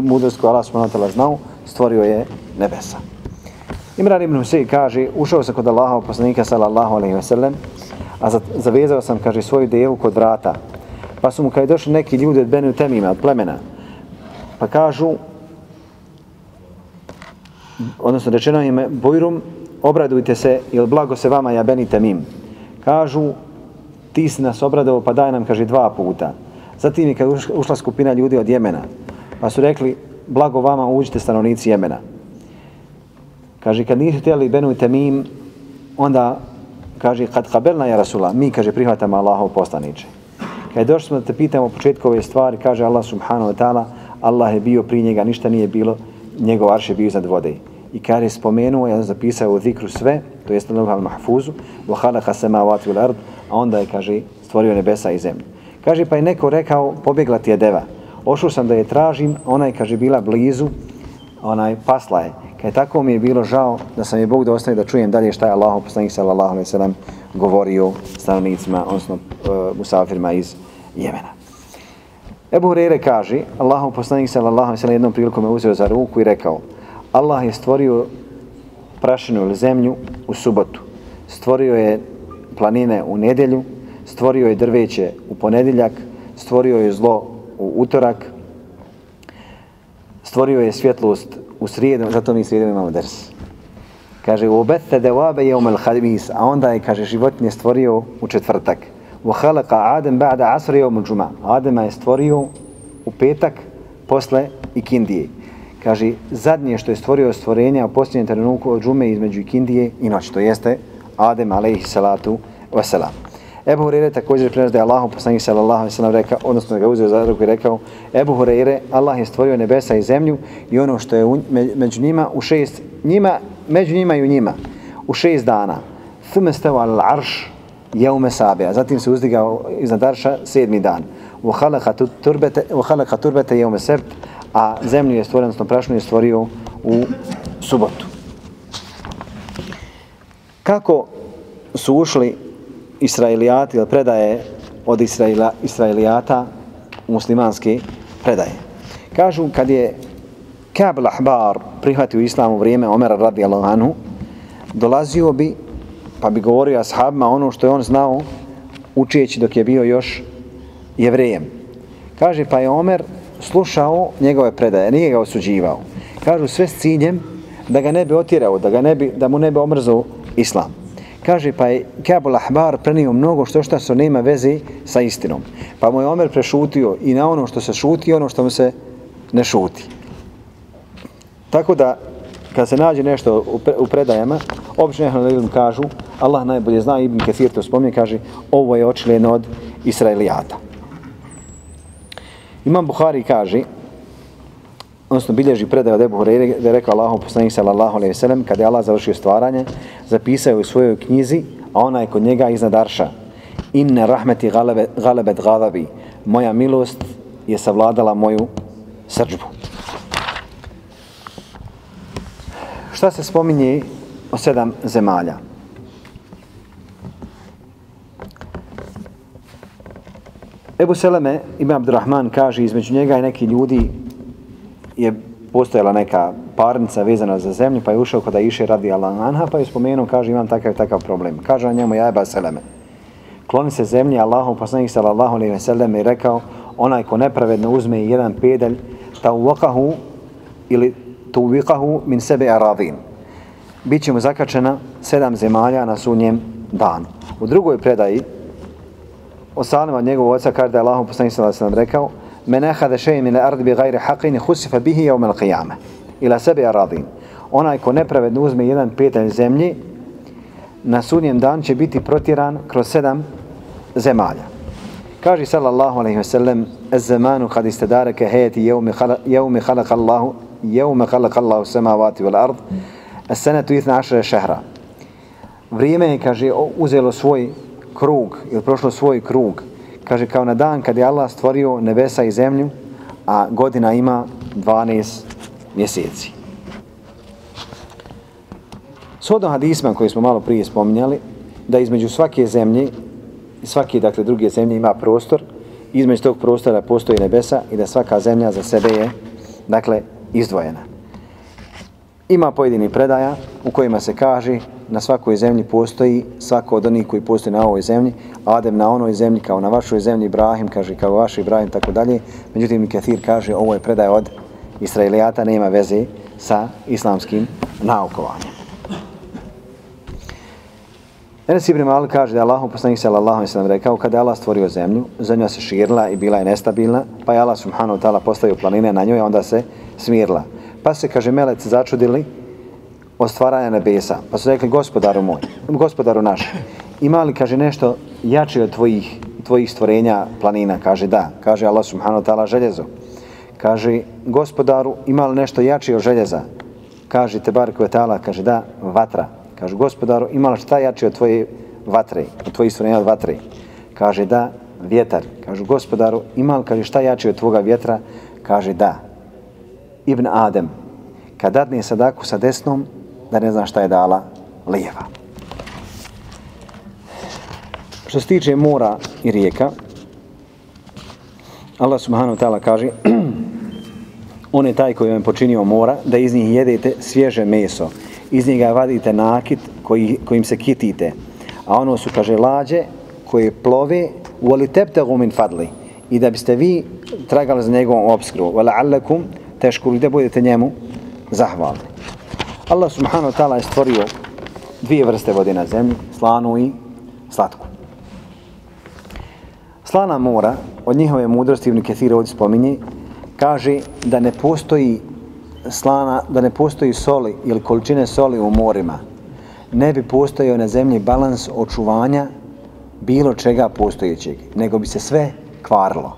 mudrost koja Allah subhanahu ta'ala znao, stvorio je nebesa. Imran ibn Huseyi kaže, ušao sam kod Allaha poslanika sallallahu alaihi wasallam, a zavezao sam, kaže, svoju devu kod vrata. Pa su mu kada došli neki ljudi od Benu Temima, od plemena, pa kažu, odnosno rečeno im, Bojrum, obradujte se, ili blago se vama, ja Beni Temim. Kažu, ti si nas obradao, pa daj nam, kaže, dva puta. Zatim je kad ušla skupina ljudi od Jemena, pa su rekli, blago vama, uđite stanovnici Jemena. Kaže, kad nisu htjeli Benu Temim, onda, kaže, kad kabelna je Rasula, mi, kaže, prihvatamo Allahov poslaniče. Kad došli smo da te pitamo početku ove stvari, kaže Allah subhanahu wa ta'ala, Allah je bio pri njega, ništa nije bilo, njegov arš je bio iznad vode. I kaže, spomenuo, je, zapisao u zikru sve, to jest na al mahfuzu, wa khalaqa samawati wal ard, a onda je, kaže, stvorio nebesa i zemlju. Kaže, pa je neko rekao, pobjegla ti je deva. Ošao sam da je tražim, ona je, kaže, bila blizu, onaj, pasla je. Kaj tako mi je bilo žao da sam je Bog da ostane da čujem dalje šta je Allah, poslanik sallallahu alejhi ve sellem govorio stanovnicima, odnosno uh, musafirima iz Jemena. Ebu Hurere kaže, Allahov poslanik sallallahu alejhi ve sellem jednom prilikom me uzeo za ruku i rekao, Allah je stvorio prašinu ili zemlju u subotu, stvorio je planine u nedjelju, stvorio je drveće u ponedjeljak, stvorio je zlo u utorak, stvorio je svjetlost u srijedu, zato mi srijedom imamo ders. Kaže, u obete devabe je umel hadmis, a onda je, kaže, životinje stvorio u četvrtak. U halaka Adem ba'da asri je umel džuma. Adema je stvorio u petak posle ikindije. Kaže, zadnje što je stvorio stvorenja u posljednjem trenutku od džume između ikindije i noć, to jeste Adem alaihi salatu wasalam. Ebu Hureyre također prenosi da je Allahu poslanik sallallahu alejhi ve sellem rekao, odnosno da ga uzeo za ruku i rekao: Ebu Hureyre, Allah je stvorio nebesa i zemlju i ono što je u, među njima u šest njima među njima i u njima u šest dana. Thumma stawa al arš yawma sabi'a." Zatim se uzdigao iznad arša sedmi dan. Wa khalaqa turbata wa khalaqa turbata yawma sabt, a zemlju je stvorio, odnosno prašnu je stvorio u subotu. Kako su ušli Israilijati ili predaje od Israila, Israilijata muslimanske predaje. Kažu kad je Kab al-Ahbar prihvatio islam u vrijeme Omera radijallahu anhu, dolazio bi pa bi govorio ashabima ono što je on znao učijeći dok je bio još jevrejem. Kaže pa je Omer slušao njegove predaje, nije ga osuđivao. Kažu sve s ciljem da ga ne bi otjerao, da, ga ne bi, da mu ne bi omrzao islam. Kaže, pa je Kabul Ahbar prenio mnogo što što što nema veze sa istinom. Pa mu je Omer prešutio i na ono što se šuti ono što mu se ne šuti. Tako da, kad se nađe nešto u predajama, obično je kažu, Allah najbolje zna, Ibn Kathir to spominje, kaže, ovo je očileno od Israelijata. Imam Buhari kaže, odnosno bilježi predaj od Ebu Hureyre, da je rekao Allahom poslanik sallallahu alaihi sallam, kada je Allah završio stvaranje, zapisao u svojoj knjizi, a ona je kod njega iznad Arša. Inne rahmeti galebet, galebet gadabi, moja milost je savladala moju srđbu. Šta se spominje o sedam zemalja? Ebu Seleme, Ibn Abdurrahman, kaže između njega i neki ljudi je postojala neka parnica vezana za zemlju, pa je ušao kada iše radi Anha, pa je spomenuo, kaže, imam takav takav problem. Kaže on njemu, jajba seleme. Kloni se zemlje, Allahu poslanik sallallahu alaihi ve sellem je rekao, onaj ko nepravedno uzme jedan pedalj, ta uvakahu ili tu uvikahu min sebe aradin. Biće mu zakačena sedam zemalja na sunjem danu. U drugoj predaji, o Salima od njegovog oca, kaže da je Allahu poslanik sallallahu alaihi ve sellem rekao, men ahada shay min al-ard bi ghayri haqqin khusifa bihi yawm al-qiyamah ila sabi aradin. Onaj ko nepravedno uzme jedan petalj zemlje na sudnjem dan će biti protiran kroz sedam zemalja. Kaže sallallahu alejhi ve sellem az-zamanu qad istadaraka hayati yawm yawm khalaqa Allah yawm khalaqa Allah as-samawati wal ard as-sanatu 12 shahra vrijeme je kaže uzelo svoj krug ili prošlo svoj krug kaže kao na dan kad je Allah stvorio nebesa i zemlju, a godina ima 12 mjeseci. Shodno hadisma koji smo malo prije spominjali, da između svake zemlje i svake dakle, druge zemlje ima prostor, između tog prostora postoji nebesa i da svaka zemlja za sebe je dakle, izdvojena. Ima pojedini predaja u kojima se kaže na svakoj zemlji postoji svako od onih koji postoji na ovoj zemlji, Adem na onoj zemlji kao na vašoj zemlji, Ibrahim kaže kao vaš Ibrahim, tako dalje. Međutim, Kathir kaže ovo je predaj od Israelijata, nema veze sa islamskim naukovanjem. Enes Ibn Malik kaže da je Allahom poslanik sallallahu alaihi sallam rekao kada je Allah stvorio zemlju, zemlja se širila i bila je nestabilna, pa je Allah subhanahu ta'ala postavio planine na njoj, onda se smirla. Pa se, kaže, melec začudili od stvaranja nebesa. Pa su rekli, gospodaru moj, gospodaru naš, ima li, kaže, nešto jače od tvojih, tvojih stvorenja planina? Kaže, da. Kaže Allah subhanahu wa ta'ala željezo. Kaže, gospodaru, ima li nešto jače od željeza? Kaže, te bar koje ta'ala, kaže, da, vatra. Kaže, gospodaru, ima li šta jače od tvoje vatre, od tvojih stvorenja od vatre? Kaže, da, vjetar. Kaže, gospodaru, ima li, kaže, šta jače od tvoga vjetra? Kaže, da. Ibn Adem, kad dadne sadaku sa desnom, da ne zna šta je dala lijeva. Što se tiče mora i rijeka, Allah subhanahu ta'ala kaže on je taj koji vam počinio mora, da iz njih jedete svježe meso. Iz njega vadite nakit koji, kojim se kitite. A ono su, kaže, lađe koje plove u aliteptegu min fadli. I da biste vi tragali za njegovom obskru. Vala allekum teškuru da budete njemu zahvalni. Allah subhanahu wa ta'ala je stvorio dvije vrste vode na zemlji, slanu i slatku. Slana mora, od njihove mudrosti Ibn Kathir ovdje spominje, kaže da ne postoji slana, da ne postoji soli ili količine soli u morima, ne bi postojao na zemlji balans očuvanja bilo čega postojećeg, nego bi se sve kvarilo.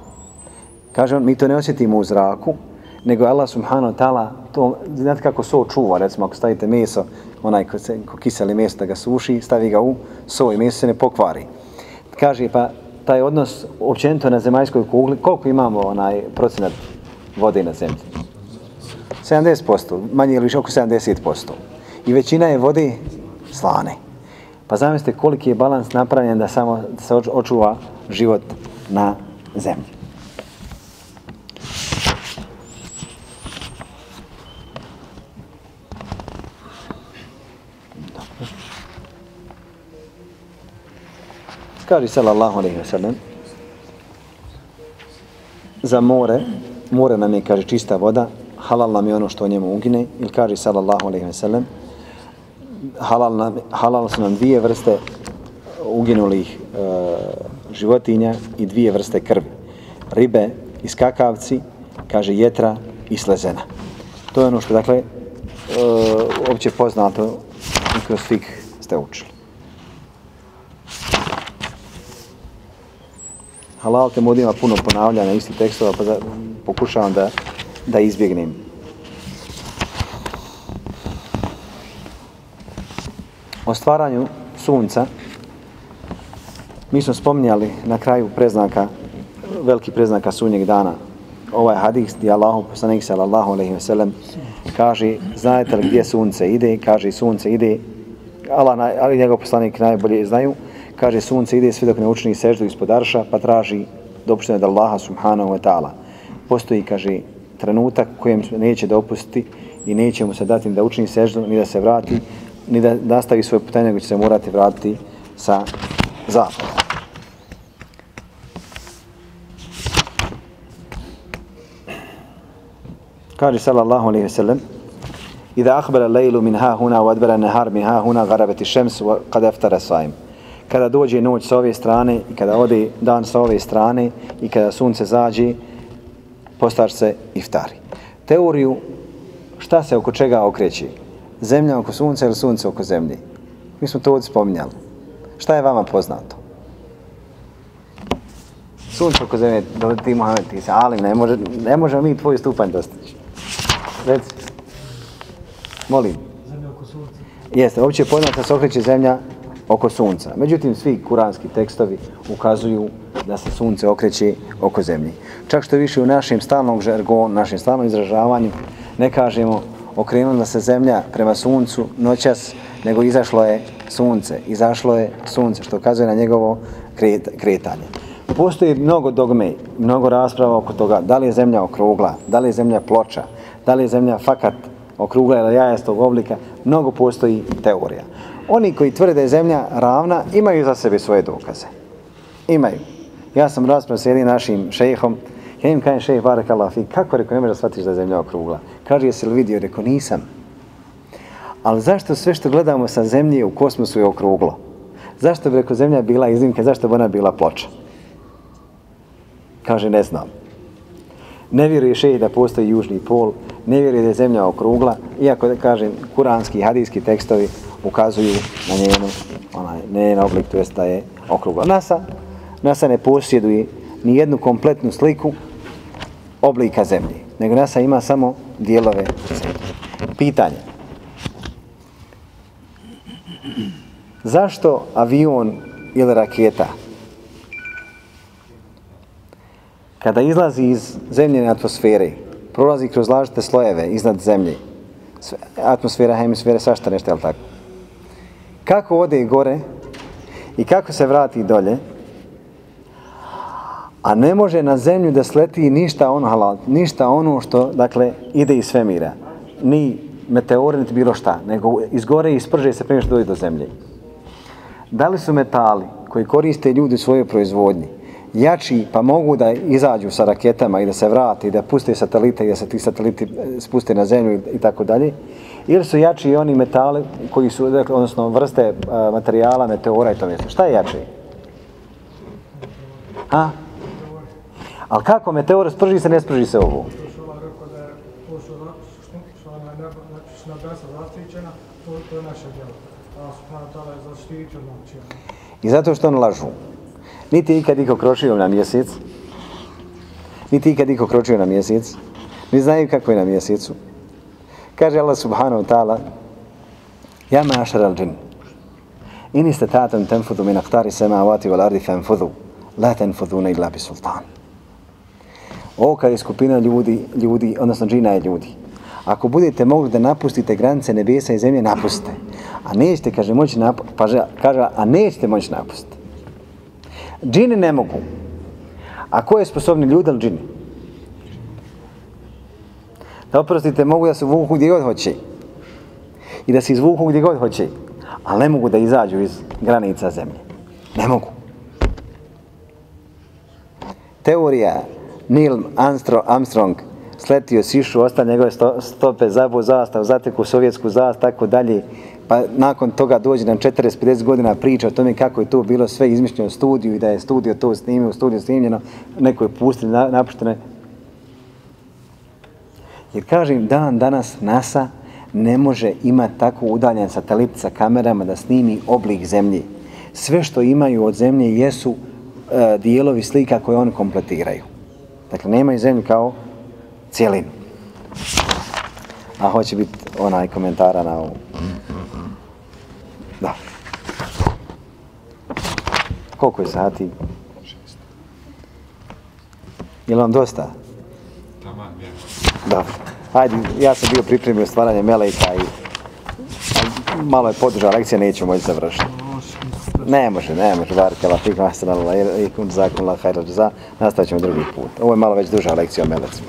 Kaže on, mi to ne osjetimo u zraku, nego Allah subhanahu wa ta'ala to, znate kako so čuva, recimo ako stavite meso, onaj ko, se, ko kiseli meso da ga suši, stavi ga u so i meso se ne pokvari. Kaže pa taj odnos općenito na zemaljskoj kugli, koliko imamo onaj procenat vode na zemlji? 70%, manje ili više oko 70%. I većina je vode slane. Pa zamislite koliki je balans napravljen da samo da se očuva život na zemlji. Kaže sallallahu alaihi ve sellem za more, more nam je, kaže, čista voda, halal nam je ono što o njemu ugine, ili kaže sallallahu alaihi wa sallam halal, nam, halal su nam dvije vrste uginulih e, životinja i dvije vrste krvi. Ribe i skakavci, kaže jetra i slezena. To je ono što, dakle, e, opće poznato i kroz fik ste učili. Halal te ima puno ponavljanja istih tekstova, pa da, pokušavam da, da izbjegnem. O stvaranju sunca, mi smo spominjali na kraju preznaka, veliki preznaka sunnjeg dana, ovaj hadis gdje Allahu poslanik sallallahu alejhi ve sellem kaže znate li gdje sunce ide? Kaže sunce ide. Allah ali njegov poslanik najbolje znaju kaže sunce ide sve dok ne učini seždu ispod arša, pa traži dopuštenje od Allaha subhanahu wa ta'ala. Postoji, kaže, trenutak kojem neće dopustiti i neće mu se dati da učini seždu, ni da se vrati, ni da nastavi svoje putanje, nego će se morati vratiti sa zapada. Kaže sallallahu alejhi ve sellem: "Iza akhbara al-laylu min ha huna wa adbara an-nahar min ha huna gharabat ash-shams wa qad iftara as-saim." Kada dođe noć sa ove strane i kada ode dan sa ove strane i kada sunce zađe, postaš se iftari. Teoriju šta se oko čega okreće? Zemlja oko sunca ili sunce oko zemlje? Mi smo to ovdje spominjali. Šta je vama poznato? Sunce oko zemlje, da ti Mohamed, ti se, ali ne može, ne može mi tvoj stupanj dostići. Reci. Molim. Zemlja oko sunca. Jeste, uopće je poznato da se okreće zemlja oko sunca. Međutim, svi kuranski tekstovi ukazuju da se sunce okreće oko zemlje. Čak što više u našem stalnom žargonu, našem stalnom izražavanju, ne kažemo okrenula se zemlja prema suncu noćas, nego izašlo je sunce, izašlo je sunce, što ukazuje na njegovo kretanje. Postoji mnogo dogme, mnogo rasprava oko toga, da li je zemlja okrugla, da li je zemlja ploča, da li je zemlja fakat okrugla ili jajastog oblika, mnogo postoji teorija oni koji tvrde da je zemlja ravna, imaju za sebe svoje dokaze. Imaju. Ja sam raspravo s jednim našim šejhom, ja im kajem šejh Barak Allah, kako reko ne možeš da shvatiš da je zemlja okrugla? Kaže, jesi li vidio? Rekao, nisam. Ali zašto sve što gledamo sa zemlje u kosmosu je okruglo? Zašto bi rekao, zemlja bila iznimka, zašto bi ona bila ploča? Kaže, ne znam ne vjeruje šeji da postoji južni pol, ne vjeruje da je zemlja okrugla, iako da kažem kuranski i hadijski tekstovi ukazuju na njenu onaj, njen oblik, to jest da je okrugla. NASA, NASA ne posjeduje ni jednu kompletnu sliku oblika zemlje, nego NASA ima samo dijelove zemlje. Pitanje. Zašto avion ili raketa kada izlazi iz zemljene atmosfere, prolazi kroz lažite slojeve iznad zemlje, atmosfera, hemisfere, svašta nešto, jel tako? Kako ode gore i kako se vrati dolje, a ne može na zemlju da sleti ništa ono halal, ništa ono što, dakle, ide iz svemira. Ni meteor, niti bilo šta, nego iz gore i isprže se prije što dođe do zemlje. Da li su metali koji koriste ljudi u svojoj proizvodnji jači pa mogu da izađu sa raketama i da se vrati, da puste satelite i da se ti sateliti eh, spuste na zemlju i tako dalje, ili su jači i oni metali koji su, dakle, odnosno vrste e, materijala, meteora i to mjesto. Šta je jači? A? Ali kako meteor sprži se, ne sprži se ovo? I zato što on lažu. Niti ikad iko kročio na mjesec, niti ikad iko kročio na mjesec, Ne znaju kako je na mjesecu. Kaže Allah subhanahu wa ta'ala, Ja mašar al džin, in iste tatam tenfudu min aktari sema avati wal ardi fenfudu, la tenfudu ne illa bi sultan. Ovo kad je skupina ljudi, ljudi, odnosno džina je ljudi. Ako budete mogli da napustite granice nebesa i zemlje, napustite. A nećete, kaže, moći napustiti, pa kaže, a nećete moći napustiti. Džini ne mogu. A ko je sposobni ljudi ili džini? Da oprostite, mogu da se vuku gdje god hoće. I da se izvuku gdje god hoće. Ali ne mogu da izađu iz granica zemlje. Ne mogu. Teorija Neil Armstrong sletio sišu, ostao njegove stope, zabu zastav, zateku sovjetsku zastav, tako dalje pa nakon toga dođe nam 40-50 godina priča o tome kako je to bilo sve izmišljeno u studiju i da je studio to snimio, u studiju snimljeno, neko je pustili napuštene. Jer kažem, dan danas NASA ne može imati tako udaljen satelit sa kamerama da snimi oblik zemlje. Sve što imaju od zemlje jesu e, dijelovi slika koje oni kompletiraju. Dakle, nemaju zemlju kao cijelinu. A hoće biti onaj komentara na ovu. Da. Koliko je sati? Je li vam dosta? Taman, ja. Dobro. Hajde, ja sam bio pripremio stvaranje Meleka i malo je podržao lekcija, neću moći završiti. Ne može, ne može, barke la fik masana la ikum zakon la hajra za, nastavit ćemo drugi put. Ovo je malo već duža lekcija o Melecima.